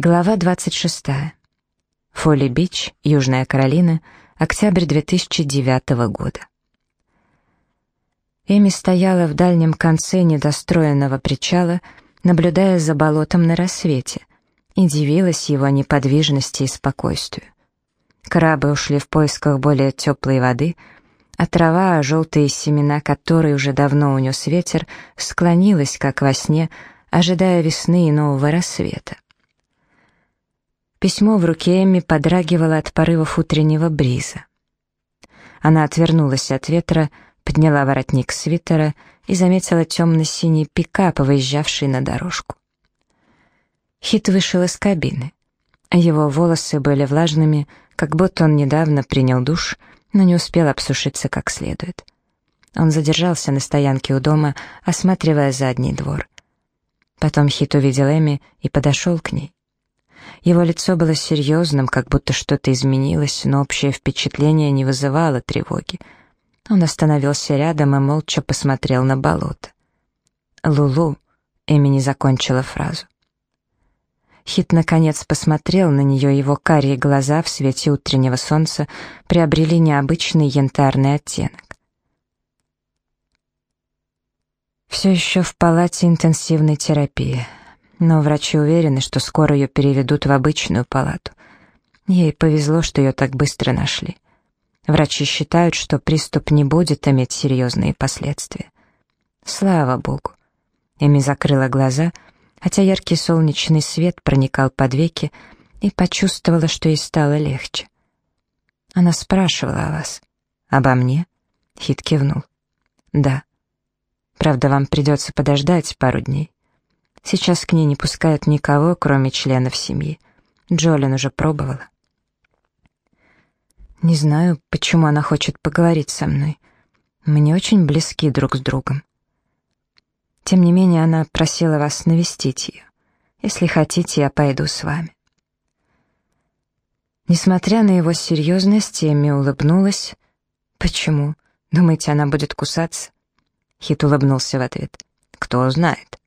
Глава 26. Фолли-Бич, Южная Каролина, октябрь 2009 года. Эми стояла в дальнем конце недостроенного причала, наблюдая за болотом на рассвете, и дивилась его неподвижности и спокойствию. Крабы ушли в поисках более теплой воды, а трава, желтые семена которой уже давно унес ветер, склонилась, как во сне, ожидая весны и нового рассвета. Письмо в руке Эмми подрагивало от порывов утреннего бриза. Она отвернулась от ветра, подняла воротник свитера и заметила темно-синий пикап, выезжавший на дорожку. Хит вышел из кабины. Его волосы были влажными, как будто он недавно принял душ, но не успел обсушиться как следует. Он задержался на стоянке у дома, осматривая задний двор. Потом Хит увидел Эми и подошел к ней. Его лицо было серьезным, как будто что-то изменилось, но общее впечатление не вызывало тревоги. Он остановился рядом и молча посмотрел на болото. «Лулу», — Эми не закончила фразу. Хит наконец посмотрел на нее, его карие глаза в свете утреннего солнца приобрели необычный янтарный оттенок. Все еще в палате интенсивной терапии но врачи уверены, что скоро ее переведут в обычную палату. Ей повезло, что ее так быстро нашли. Врачи считают, что приступ не будет иметь серьезные последствия. Слава богу. Эми закрыла глаза, хотя яркий солнечный свет проникал под веки, и почувствовала, что ей стало легче. Она спрашивала о вас. «Обо мне?» Хит кивнул. «Да. Правда, вам придется подождать пару дней. Сейчас к ней не пускают никого, кроме членов семьи. Джолин уже пробовала. Не знаю, почему она хочет поговорить со мной. Мы не очень близки друг с другом. Тем не менее, она просила вас навестить ее. Если хотите, я пойду с вами. Несмотря на его серьезность, Эми улыбнулась. «Почему? Думаете, она будет кусаться?» Хит улыбнулся в ответ. «Кто знает».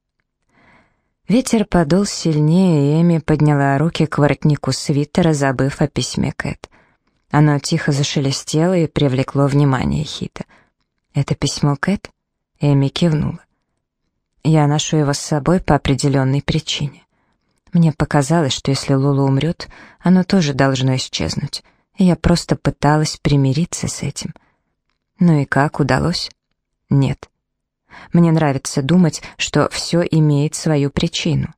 Ветер подул сильнее, и Эми подняла руки к воротнику свитера, забыв о письме Кэт. Оно тихо зашелестело и привлекло внимание Хита. «Это письмо Кэт?» Эми кивнула. «Я ношу его с собой по определенной причине. Мне показалось, что если Лула умрет, оно тоже должно исчезнуть, и я просто пыталась примириться с этим. Ну и как, удалось? Нет. Мне нравится думать, что все имеет свою причину.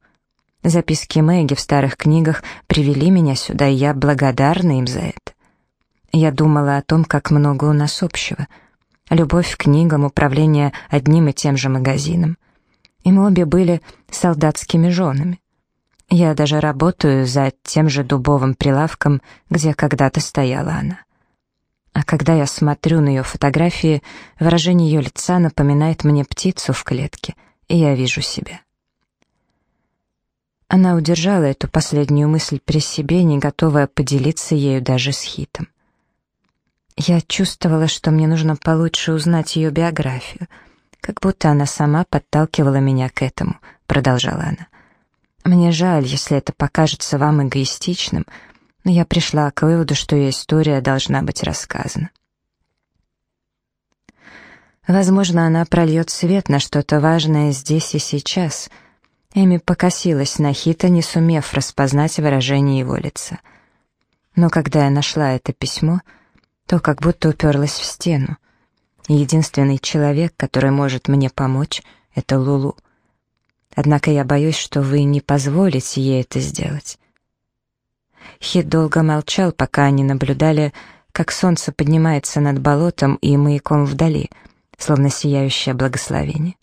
Записки Мэгги в старых книгах привели меня сюда, и я благодарна им за это. Я думала о том, как много у нас общего. Любовь к книгам, управление одним и тем же магазином. И мы обе были солдатскими женами. Я даже работаю за тем же дубовым прилавком, где когда-то стояла она. А когда я смотрю на ее фотографии, выражение ее лица напоминает мне птицу в клетке, и я вижу себя. Она удержала эту последнюю мысль при себе, не готовая поделиться ею даже с Хитом. Я чувствовала, что мне нужно получше узнать ее биографию, как будто она сама подталкивала меня к этому, продолжала она. Мне жаль, если это покажется вам эгоистичным — но я пришла к выводу, что ее история должна быть рассказана. Возможно, она прольет свет на что-то важное здесь и сейчас. Эми покосилась на Хита, не сумев распознать выражение его лица. Но когда я нашла это письмо, то как будто уперлась в стену. единственный человек, который может мне помочь, — это Лулу. Однако я боюсь, что вы не позволите ей это сделать. Хит долго молчал, пока они наблюдали, как солнце поднимается над болотом и маяком вдали, словно сияющее благословение.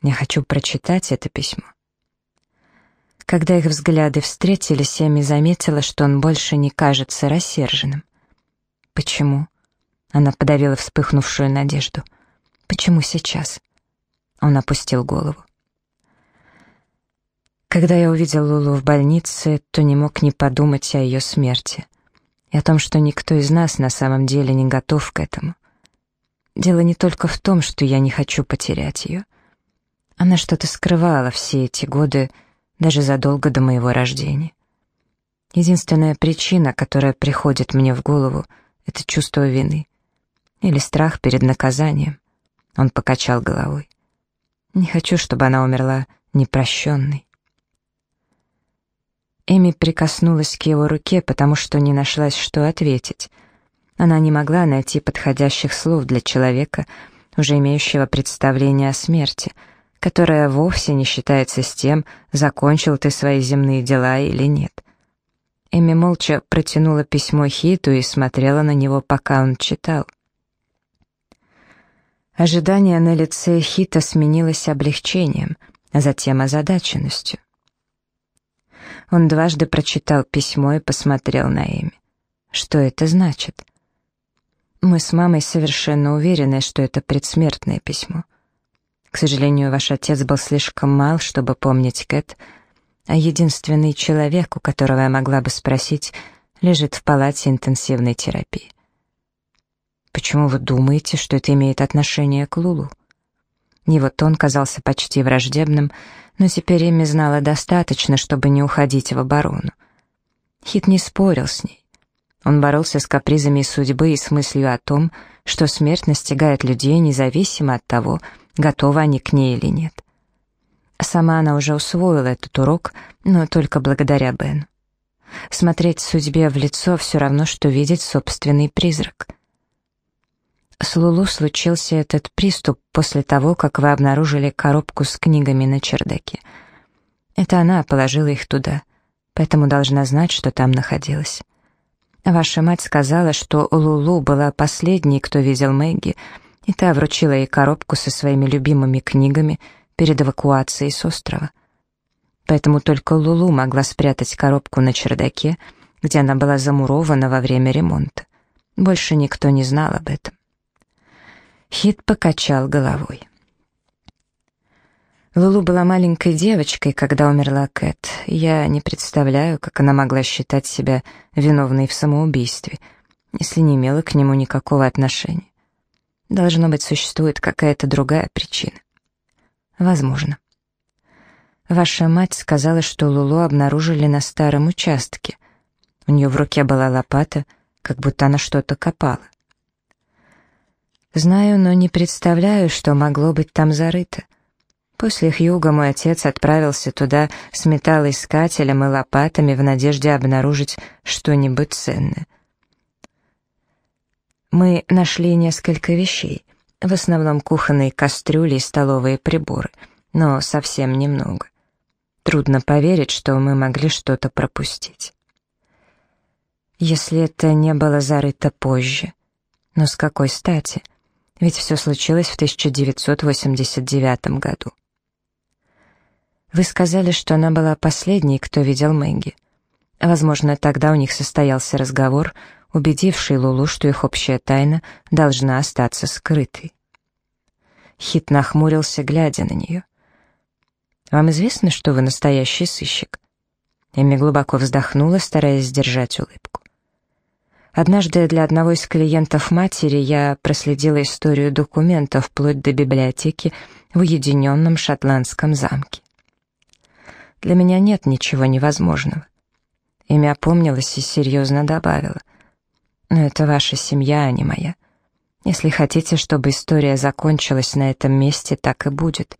Я хочу прочитать это письмо. Когда их взгляды встретились, Эми заметила, что он больше не кажется рассерженным. «Почему?» Она подавила вспыхнувшую надежду. «Почему сейчас?» Он опустил голову. Когда я увидел Лулу в больнице, то не мог не подумать о ее смерти и о том, что никто из нас на самом деле не готов к этому. Дело не только в том, что я не хочу потерять ее. Она что-то скрывала все эти годы, даже задолго до моего рождения. Единственная причина, которая приходит мне в голову, это чувство вины или страх перед наказанием. Он покачал головой. Не хочу, чтобы она умерла непрощенной. Эми прикоснулась к его руке, потому что не нашлась, что ответить. Она не могла найти подходящих слов для человека, уже имеющего представление о смерти, которое вовсе не считается с тем, закончил ты свои земные дела или нет. Эми молча протянула письмо Хиту и смотрела на него, пока он читал. Ожидание на лице Хита сменилось облегчением, а затем озадаченностью. Он дважды прочитал письмо и посмотрел на Эми. Что это значит? Мы с мамой совершенно уверены, что это предсмертное письмо. К сожалению, ваш отец был слишком мал, чтобы помнить Кэт, а единственный человек, у которого я могла бы спросить, лежит в палате интенсивной терапии. Почему вы думаете, что это имеет отношение к Лулу? Его тон казался почти враждебным, но теперь Эми знала достаточно, чтобы не уходить в оборону. Хит не спорил с ней. Он боролся с капризами судьбы и с мыслью о том, что смерть настигает людей независимо от того, готовы они к ней или нет. Сама она уже усвоила этот урок, но только благодаря Бену. Смотреть судьбе в лицо все равно, что видеть собственный призрак — с Лулу случился этот приступ после того, как вы обнаружили коробку с книгами на чердаке. Это она положила их туда, поэтому должна знать, что там находилось. Ваша мать сказала, что Лулу была последней, кто видел Мэгги, и та вручила ей коробку со своими любимыми книгами перед эвакуацией с острова. Поэтому только Лулу могла спрятать коробку на чердаке, где она была замурована во время ремонта. Больше никто не знал об этом. Хит покачал головой. Лулу была маленькой девочкой, когда умерла Кэт. Я не представляю, как она могла считать себя виновной в самоубийстве, если не имела к нему никакого отношения. Должно быть, существует какая-то другая причина. Возможно. Ваша мать сказала, что Лулу обнаружили на старом участке. У нее в руке была лопата, как будто она что-то копала. Знаю, но не представляю, что могло быть там зарыто. После Хьюга мой отец отправился туда с металлоискателем и лопатами в надежде обнаружить что-нибудь ценное. Мы нашли несколько вещей, в основном кухонные кастрюли и столовые приборы, но совсем немного. Трудно поверить, что мы могли что-то пропустить. Если это не было зарыто позже, но с какой стати — ведь все случилось в 1989 году. Вы сказали, что она была последней, кто видел Мэгги. Возможно, тогда у них состоялся разговор, убедивший Лулу, что их общая тайна должна остаться скрытой. Хит нахмурился, глядя на нее. «Вам известно, что вы настоящий сыщик?» Эми глубоко вздохнула, стараясь сдержать улыбку. Однажды для одного из клиентов матери я проследила историю документов вплоть до библиотеки в уединенном шотландском замке. Для меня нет ничего невозможного. Имя опомнилась и серьезно добавила. Но это ваша семья, а не моя. Если хотите, чтобы история закончилась на этом месте, так и будет.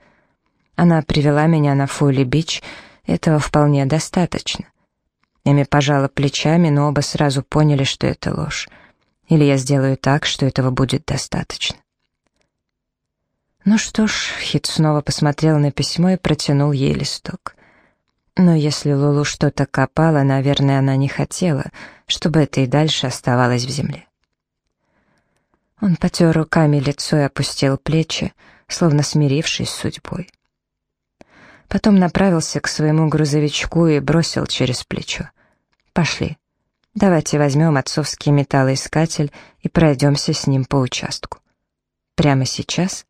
Она привела меня на Фолли-Бич, этого вполне достаточно. Эми пожала плечами, но оба сразу поняли, что это ложь. Или я сделаю так, что этого будет достаточно. Ну что ж, Хит снова посмотрел на письмо и протянул ей листок. Но если Лулу что-то копала, наверное, она не хотела, чтобы это и дальше оставалось в земле. Он потер руками лицо и опустил плечи, словно смирившись с судьбой. Потом направился к своему грузовичку и бросил через плечо. «Пошли. Давайте возьмем отцовский металлоискатель и пройдемся с ним по участку. Прямо сейчас?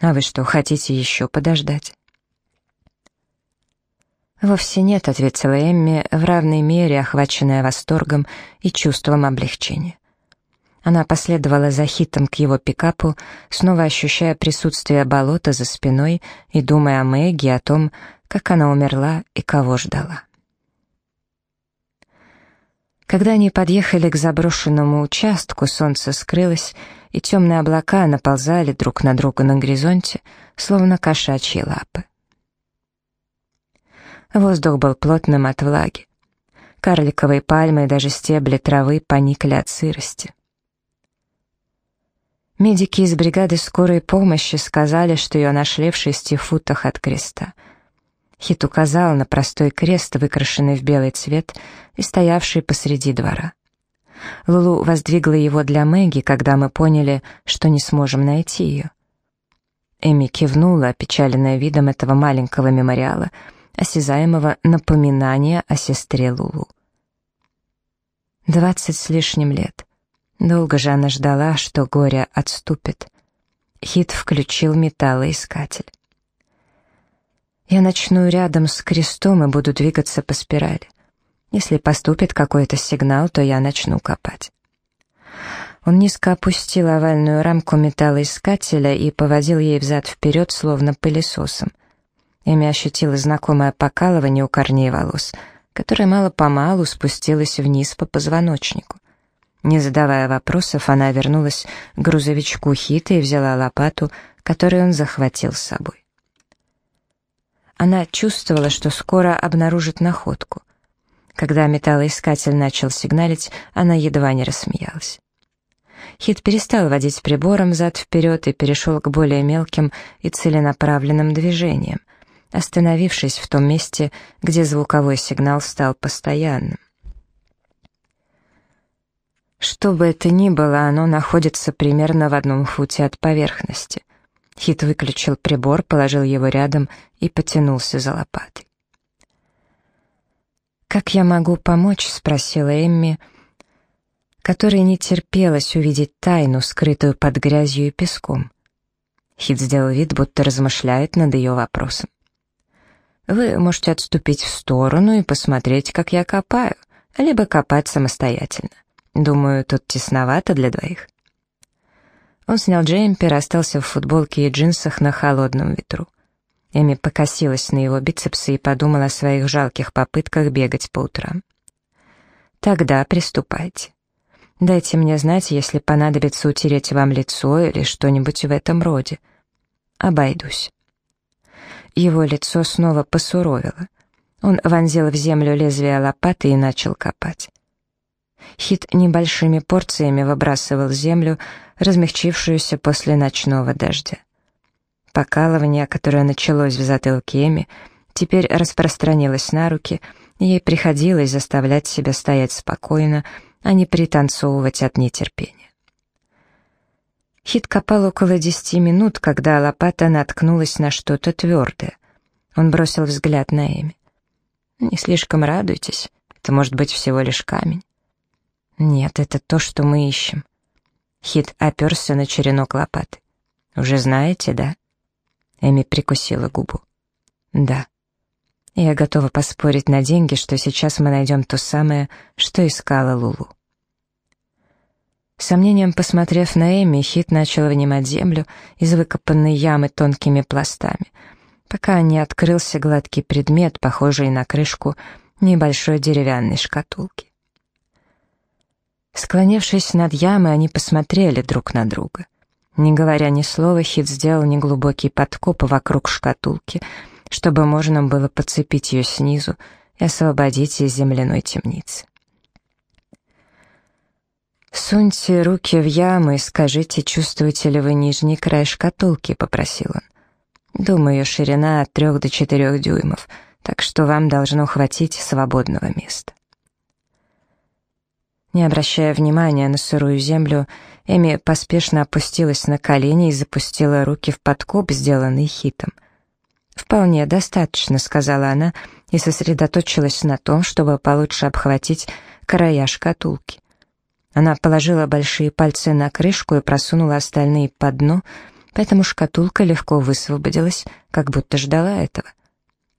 А вы что, хотите еще подождать?» «Вовсе нет», — ответила Эмми, в равной мере охваченная восторгом и чувством облегчения. Она последовала за Хитом к его пикапу, снова ощущая присутствие болота за спиной и думая о Мэгги, о том, как она умерла и кого ждала. Когда они подъехали к заброшенному участку, солнце скрылось, и темные облака наползали друг на друга на горизонте, словно кошачьи лапы. Воздух был плотным от влаги. Карликовые пальмы и даже стебли травы поникли от сырости. Медики из бригады скорой помощи сказали, что ее нашли в шести футах от креста. Хит указал на простой крест, выкрашенный в белый цвет и стоявший посреди двора. Лулу воздвигла его для Мэгги, когда мы поняли, что не сможем найти ее. Эми кивнула, опечаленная видом этого маленького мемориала, осязаемого напоминания о сестре Лулу. Двадцать с лишним лет. Долго же она ждала, что горе отступит. Хит включил металлоискатель. Я начну рядом с крестом и буду двигаться по спирали. Если поступит какой-то сигнал, то я начну копать. Он низко опустил овальную рамку металлоискателя и поводил ей взад-вперед, словно пылесосом. Эми ощутила знакомое покалывание у корней волос, которое мало-помалу спустилось вниз по позвоночнику. Не задавая вопросов, она вернулась к грузовичку Хита и взяла лопату, которую он захватил с собой. Она чувствовала, что скоро обнаружит находку. Когда металлоискатель начал сигналить, она едва не рассмеялась. Хит перестал водить прибором зад-вперед и перешел к более мелким и целенаправленным движениям, остановившись в том месте, где звуковой сигнал стал постоянным. Что бы это ни было, оно находится примерно в одном футе от поверхности. Хит выключил прибор, положил его рядом и потянулся за лопатой. «Как я могу помочь?» — спросила Эмми, которой не терпелось увидеть тайну, скрытую под грязью и песком. Хит сделал вид, будто размышляет над ее вопросом. «Вы можете отступить в сторону и посмотреть, как я копаю, либо копать самостоятельно. Думаю, тут тесновато для двоих». Он снял джемпер, остался в футболке и джинсах на холодном ветру. Эми покосилась на его бицепсы и подумала о своих жалких попытках бегать по утрам. «Тогда приступайте. Дайте мне знать, если понадобится утереть вам лицо или что-нибудь в этом роде. Обойдусь». Его лицо снова посуровило. Он вонзил в землю лезвие лопаты и начал копать. Хит небольшими порциями выбрасывал землю, размягчившуюся после ночного дождя. Покалывание, которое началось в затылке Эми, теперь распространилось на руки, и ей приходилось заставлять себя стоять спокойно, а не пританцовывать от нетерпения. Хит копал около десяти минут, когда лопата наткнулась на что-то твердое. Он бросил взгляд на Эми. «Не слишком радуйтесь, это может быть всего лишь камень». «Нет, это то, что мы ищем». Хит оперся на черенок лопаты. «Уже знаете, да?» Эми прикусила губу. «Да. Я готова поспорить на деньги, что сейчас мы найдем то самое, что искала Лулу». сомнением посмотрев на Эми, Хит начал вынимать землю из выкопанной ямы тонкими пластами, пока не открылся гладкий предмет, похожий на крышку небольшой деревянной шкатулки. Склонившись над ямой, они посмотрели друг на друга. Не говоря ни слова, Хит сделал неглубокий подкоп вокруг шкатулки, чтобы можно было подцепить ее снизу и освободить из земляной темницы. «Суньте руки в яму и скажите, чувствуете ли вы нижний край шкатулки», — попросил он. «Думаю, ширина от трех до четырех дюймов, так что вам должно хватить свободного места». Не обращая внимания на сырую землю, Эми поспешно опустилась на колени и запустила руки в подкоп, сделанный хитом. «Вполне достаточно», — сказала она, и сосредоточилась на том, чтобы получше обхватить края шкатулки. Она положила большие пальцы на крышку и просунула остальные под дно, поэтому шкатулка легко высвободилась, как будто ждала этого.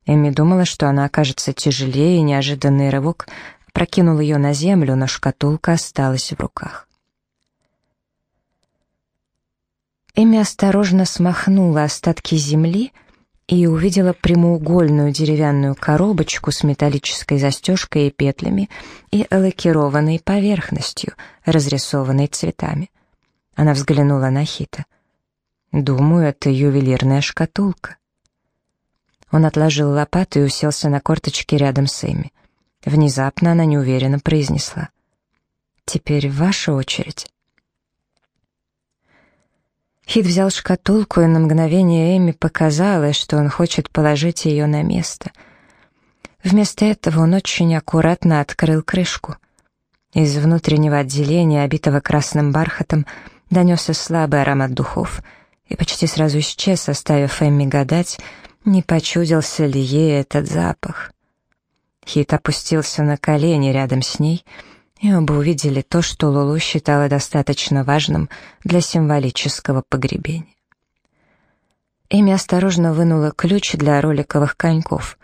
Эми думала, что она окажется тяжелее, и неожиданный рывок прокинул ее на землю, но шкатулка осталась в руках. Эми осторожно смахнула остатки земли и увидела прямоугольную деревянную коробочку с металлической застежкой и петлями и лакированной поверхностью, разрисованной цветами. Она взглянула на Хита. «Думаю, это ювелирная шкатулка». Он отложил лопату и уселся на корточки рядом с Эми. Внезапно она неуверенно произнесла. «Теперь ваша очередь». Хит взял шкатулку, и на мгновение Эми показалось, что он хочет положить ее на место. Вместо этого он очень аккуратно открыл крышку. Из внутреннего отделения, обитого красным бархатом, донесся слабый аромат духов и почти сразу исчез, оставив Эмми гадать, не почудился ли ей этот запах. Хит опустился на колени рядом с ней, и оба увидели то, что Лулу считала достаточно важным для символического погребения. Эми осторожно вынула ключ для роликовых коньков.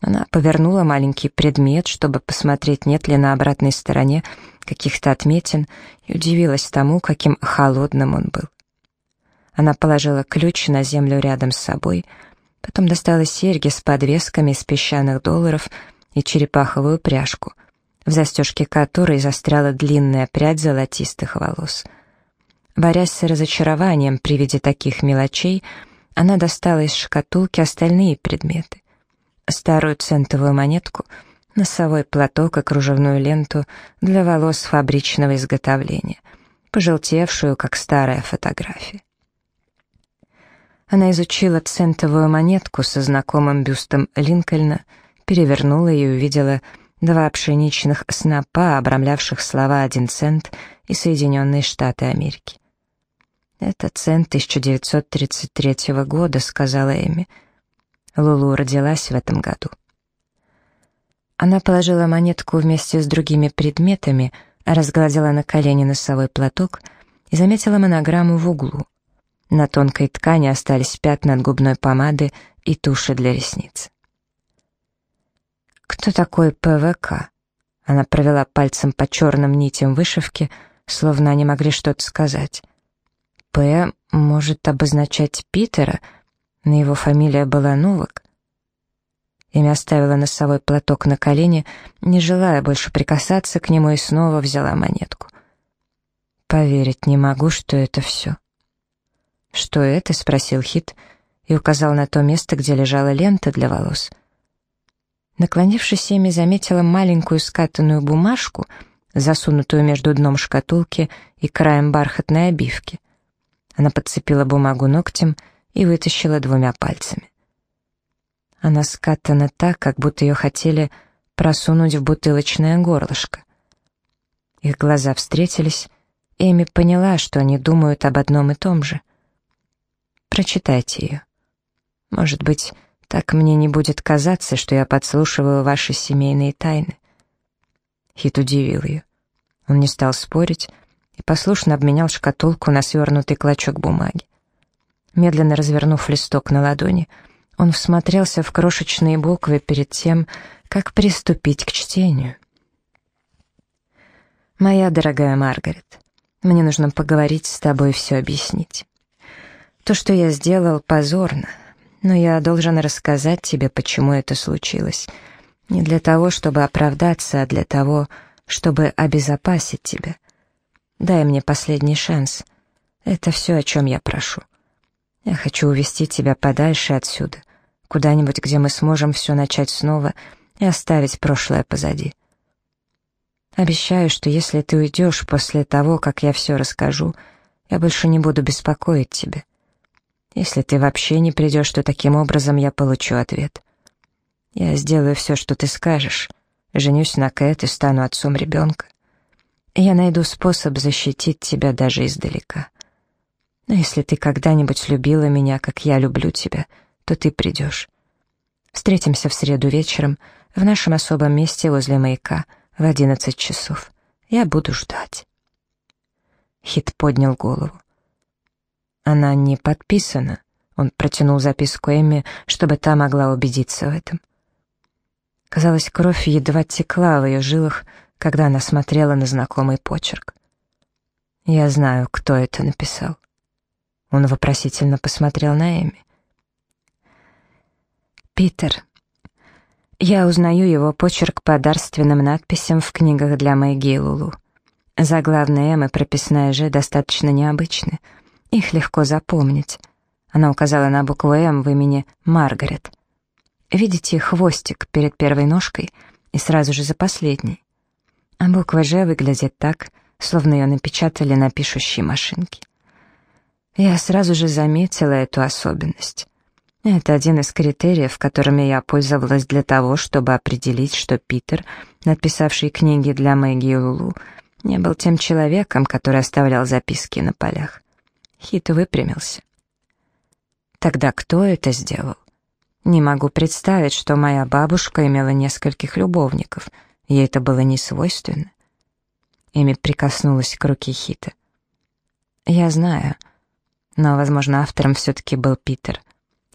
Она повернула маленький предмет, чтобы посмотреть, нет ли на обратной стороне каких-то отметин, и удивилась тому, каким холодным он был. Она положила ключ на землю рядом с собой, потом достала серьги с подвесками из песчаных долларов и черепаховую пряжку, в застежке которой застряла длинная прядь золотистых волос. Борясь с разочарованием при виде таких мелочей, она достала из шкатулки остальные предметы. Старую центовую монетку, носовой платок и кружевную ленту для волос фабричного изготовления, пожелтевшую, как старая фотография. Она изучила центовую монетку со знакомым бюстом Линкольна, перевернула и увидела два пшеничных снопа, обрамлявших слова «один цент» и «Соединенные Штаты Америки». «Это цент 1933 года», — сказала Эми. Лулу родилась в этом году. Она положила монетку вместе с другими предметами, разгладила на колени носовой платок и заметила монограмму в углу. На тонкой ткани остались пятна от губной помады и туши для ресниц. «Кто такой ПВК?» Она провела пальцем по черным нитям вышивки, словно они могли что-то сказать. «П может обозначать Питера, но его фамилия была Новак». Имя оставила носовой платок на колени, не желая больше прикасаться к нему, и снова взяла монетку. «Поверить не могу, что это все». «Что это?» — спросил Хит и указал на то место, где лежала лента для волос. Наклонившись, Эми заметила маленькую скатанную бумажку, засунутую между дном шкатулки и краем бархатной обивки. Она подцепила бумагу ногтем и вытащила двумя пальцами. Она скатана так, как будто ее хотели просунуть в бутылочное горлышко. Их глаза встретились, Эми поняла, что они думают об одном и том же — Прочитайте ее. Может быть, так мне не будет казаться, что я подслушиваю ваши семейные тайны. Хит удивил ее. Он не стал спорить и послушно обменял шкатулку на свернутый клочок бумаги. Медленно развернув листок на ладони, он всмотрелся в крошечные буквы перед тем, как приступить к чтению. «Моя дорогая Маргарет, мне нужно поговорить с тобой и все объяснить. То, что я сделал, позорно, но я должен рассказать тебе, почему это случилось. Не для того, чтобы оправдаться, а для того, чтобы обезопасить тебя. Дай мне последний шанс. Это все, о чем я прошу. Я хочу увести тебя подальше отсюда, куда-нибудь, где мы сможем все начать снова и оставить прошлое позади. Обещаю, что если ты уйдешь после того, как я все расскажу, я больше не буду беспокоить тебя. Если ты вообще не придешь, то таким образом я получу ответ. Я сделаю все, что ты скажешь. Женюсь на Кэт и стану отцом ребенка. я найду способ защитить тебя даже издалека. Но если ты когда-нибудь любила меня, как я люблю тебя, то ты придешь. Встретимся в среду вечером в нашем особом месте возле маяка в одиннадцать часов. Я буду ждать. Хит поднял голову. Она не подписана. Он протянул записку Эмми, чтобы та могла убедиться в этом. Казалось, кровь едва текла в ее жилах, когда она смотрела на знакомый почерк. «Я знаю, кто это написал». Он вопросительно посмотрел на Эми. «Питер. Я узнаю его почерк по дарственным надписям в книгах для Мэгги и Лулу. Заглавные «М» и прописная «Ж» достаточно необычны. Их легко запомнить. Она указала на букву «М» в имени Маргарет. Видите хвостик перед первой ножкой и сразу же за последней. А буква «Ж» выглядит так, словно ее напечатали на пишущей машинке. Я сразу же заметила эту особенность. Это один из критериев, которыми я пользовалась для того, чтобы определить, что Питер, написавший книги для Мэгги и Лулу, не был тем человеком, который оставлял записки на полях. Хит выпрямился. Тогда кто это сделал? Не могу представить, что моя бабушка имела нескольких любовников. Ей это было не свойственно. Эми прикоснулась к руке Хита. «Я знаю, но, возможно, автором все-таки был Питер,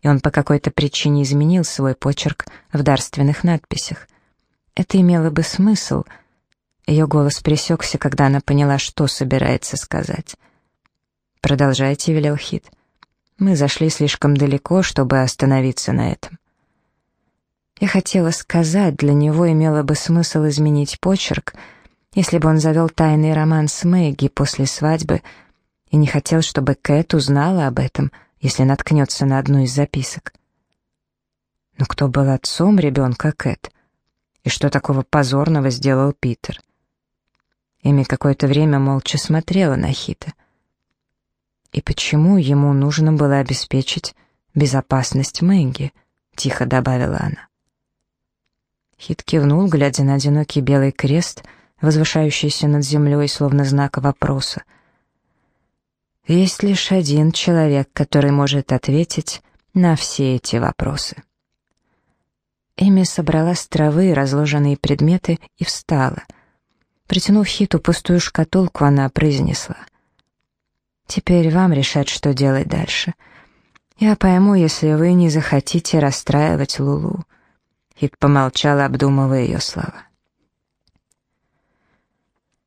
и он по какой-то причине изменил свой почерк в дарственных надписях. Это имело бы смысл». Ее голос пересекся, когда она поняла, что собирается сказать. «Продолжайте», — велел Хит. Мы зашли слишком далеко, чтобы остановиться на этом. Я хотела сказать, для него имело бы смысл изменить почерк, если бы он завел тайный роман с Мэгги после свадьбы и не хотел, чтобы Кэт узнала об этом, если наткнется на одну из записок. Но кто был отцом ребенка Кэт? И что такого позорного сделал Питер? Эми какое-то время молча смотрела на Хита — и почему ему нужно было обеспечить безопасность Мэнги, тихо добавила она. Хит кивнул, глядя на одинокий белый крест, возвышающийся над землей, словно знак вопроса. Есть лишь один человек, который может ответить на все эти вопросы. Эми собрала с травы разложенные предметы и встала. Притянув Хиту пустую шкатулку, она произнесла — Теперь вам решать, что делать дальше. Я пойму, если вы не захотите расстраивать Лулу. Хит помолчал, обдумывая ее слова.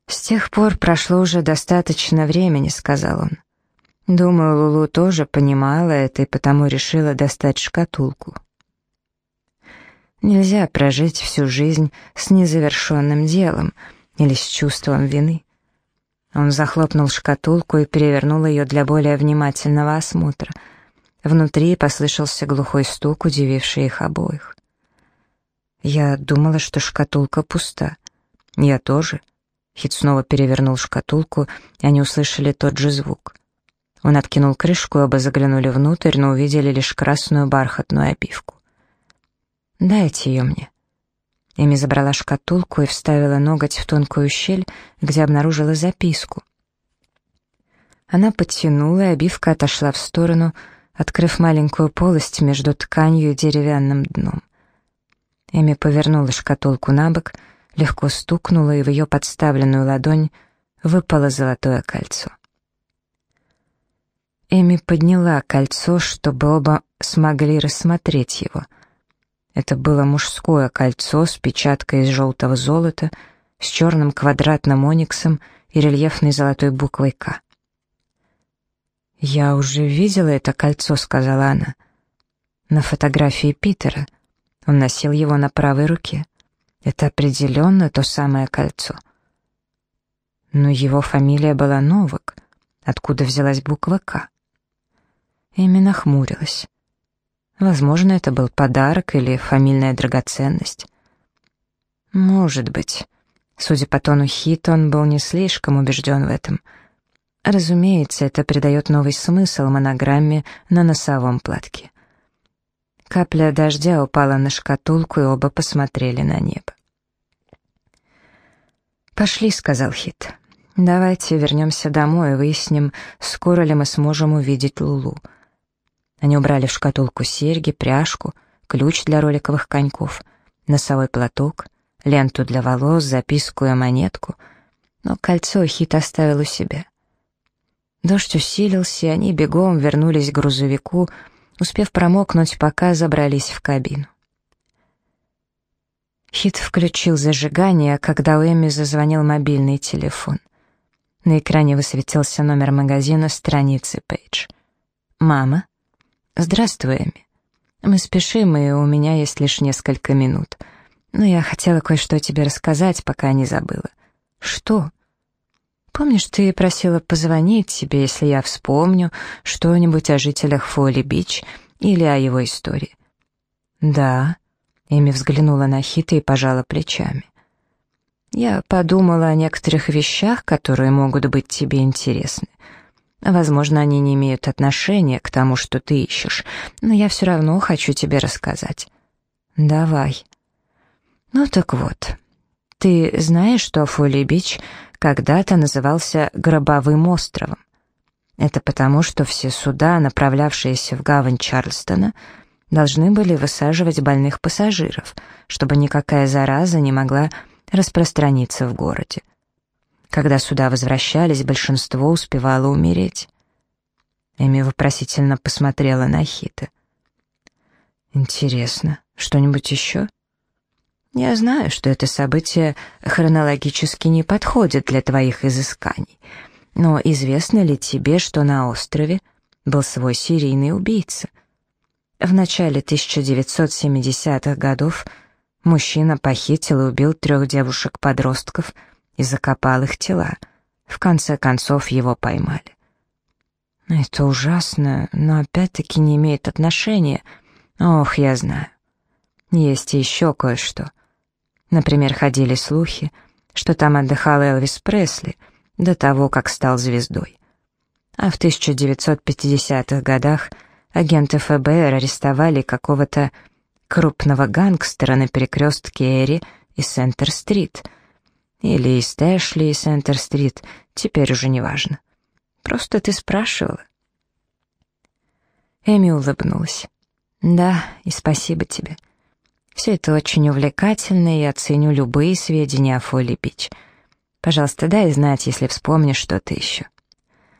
«С тех пор прошло уже достаточно времени», — сказал он. «Думаю, Лулу тоже понимала это и потому решила достать шкатулку». Нельзя прожить всю жизнь с незавершенным делом или с чувством вины. Он захлопнул шкатулку и перевернул ее для более внимательного осмотра. Внутри послышался глухой стук, удививший их обоих. «Я думала, что шкатулка пуста. Я тоже». Хит снова перевернул шкатулку, и они услышали тот же звук. Он откинул крышку, оба заглянули внутрь, но увидели лишь красную бархатную обивку. «Дайте ее мне». Эми забрала шкатулку и вставила ноготь в тонкую щель, где обнаружила записку. Она подтянула, и обивка отошла в сторону, открыв маленькую полость между тканью и деревянным дном. Эми повернула шкатулку на бок, легко стукнула, и в ее подставленную ладонь выпало золотое кольцо. Эми подняла кольцо, чтобы оба смогли рассмотреть его — это было мужское кольцо с печаткой из желтого золота, с черным квадратным ониксом и рельефной золотой буквой «К». «Я уже видела это кольцо», — сказала она. «На фотографии Питера. Он носил его на правой руке. Это определенно то самое кольцо». Но его фамилия была Новак. Откуда взялась буква «К»? Именно хмурилась. Возможно, это был подарок или фамильная драгоценность. Может быть. Судя по тону Хит, он был не слишком убежден в этом. Разумеется, это придает новый смысл монограмме на носовом платке. Капля дождя упала на шкатулку, и оба посмотрели на небо. «Пошли», — сказал Хит. «Давайте вернемся домой и выясним, скоро ли мы сможем увидеть Лулу». Они убрали в шкатулку серьги, пряжку, ключ для роликовых коньков, носовой платок, ленту для волос, записку и монетку, но кольцо Хит оставил у себя. Дождь усилился, и они бегом вернулись к грузовику, успев промокнуть, пока забрались в кабину. Хит включил зажигание, когда у Эми зазвонил мобильный телефон. На экране высветился номер магазина страницы Пейдж. «Мама?» «Здравствуй, Эми. Мы спешим, и у меня есть лишь несколько минут. Но я хотела кое-что тебе рассказать, пока не забыла». «Что?» «Помнишь, ты просила позвонить тебе, если я вспомню что-нибудь о жителях Фолли-Бич или о его истории?» «Да», — Эми взглянула на Хита и пожала плечами. «Я подумала о некоторых вещах, которые могут быть тебе интересны. Возможно, они не имеют отношения к тому, что ты ищешь, но я все равно хочу тебе рассказать. Давай. Ну так вот, ты знаешь, что Фолли-Бич когда-то назывался Гробовым островом? Это потому, что все суда, направлявшиеся в гавань Чарльстона, должны были высаживать больных пассажиров, чтобы никакая зараза не могла распространиться в городе. Когда сюда возвращались, большинство успевало умереть. Эми вопросительно посмотрела на Хита. «Интересно, что-нибудь еще?» «Я знаю, что это событие хронологически не подходит для твоих изысканий, но известно ли тебе, что на острове был свой серийный убийца?» В начале 1970-х годов мужчина похитил и убил трех девушек-подростков — и закопал их тела. В конце концов его поймали. Это ужасно, но опять-таки не имеет отношения. Ох, я знаю. Есть еще кое-что. Например, ходили слухи, что там отдыхал Элвис Пресли до того, как стал звездой. А в 1950-х годах агенты ФБР арестовали какого-то крупного гангстера на перекрестке Эри и Сентер-стрит — или из Тэшли и Сентер-стрит, теперь уже не важно. Просто ты спрашивала. Эми улыбнулась. «Да, и спасибо тебе. Все это очень увлекательно, и я ценю любые сведения о Фолли Бич. Пожалуйста, дай знать, если вспомнишь что-то еще».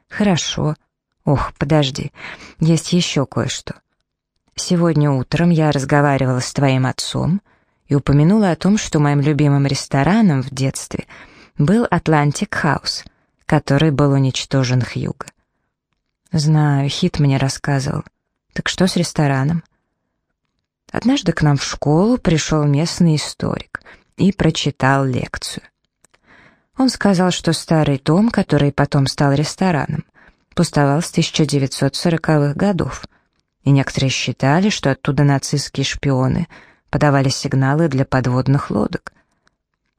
«Хорошо. Ох, подожди, есть еще кое-что. Сегодня утром я разговаривала с твоим отцом, и упомянула о том, что моим любимым рестораном в детстве был Атлантик Хаус, который был уничтожен Хьюго. Знаю, Хит мне рассказывал. Так что с рестораном? Однажды к нам в школу пришел местный историк и прочитал лекцию. Он сказал, что старый дом, который потом стал рестораном, пустовал с 1940-х годов, и некоторые считали, что оттуда нацистские шпионы — подавали сигналы для подводных лодок.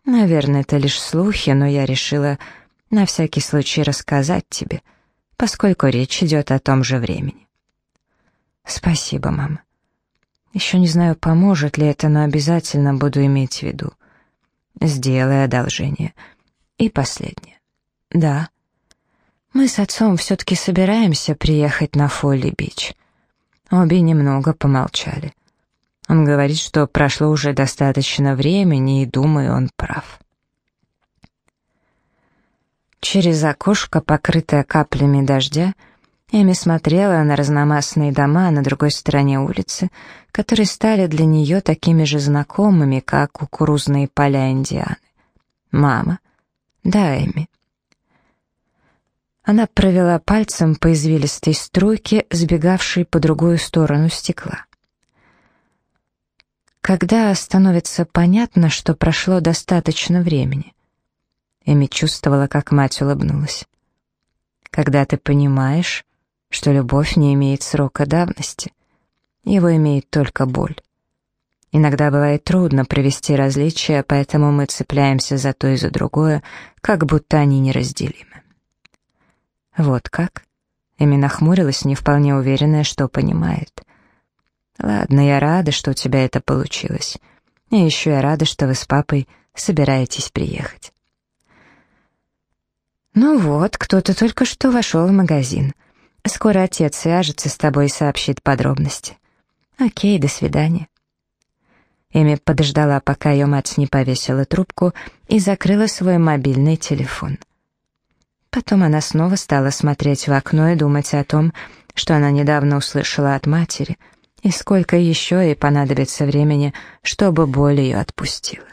Наверное, это лишь слухи, но я решила на всякий случай рассказать тебе, поскольку речь идет о том же времени. Спасибо, мама. Еще не знаю, поможет ли это, но обязательно буду иметь в виду. Сделай одолжение. И последнее. Да. Мы с отцом все-таки собираемся приехать на Фолли-Бич. Обе немного помолчали. Он говорит, что прошло уже достаточно времени, и, думаю, он прав. Через окошко, покрытое каплями дождя, Эми смотрела на разномастные дома на другой стороне улицы, которые стали для нее такими же знакомыми, как кукурузные поля Индианы. «Мама?» «Да, Эми». Она провела пальцем по извилистой струйке, сбегавшей по другую сторону стекла. Когда становится понятно, что прошло достаточно времени? Эми чувствовала, как мать улыбнулась. Когда ты понимаешь, что любовь не имеет срока давности, его имеет только боль. Иногда бывает трудно провести различия, поэтому мы цепляемся за то и за другое, как будто они неразделимы. Вот как? Эми нахмурилась, не вполне уверенная, что понимает. Ладно, я рада, что у тебя это получилось. И еще я рада, что вы с папой собираетесь приехать. Ну вот, кто-то только что вошел в магазин. Скоро отец свяжется с тобой и сообщит подробности. Окей, до свидания. Эми подождала, пока ее мать не повесила трубку и закрыла свой мобильный телефон. Потом она снова стала смотреть в окно и думать о том, что она недавно услышала от матери — и сколько еще ей понадобится времени, чтобы боль ее отпустила.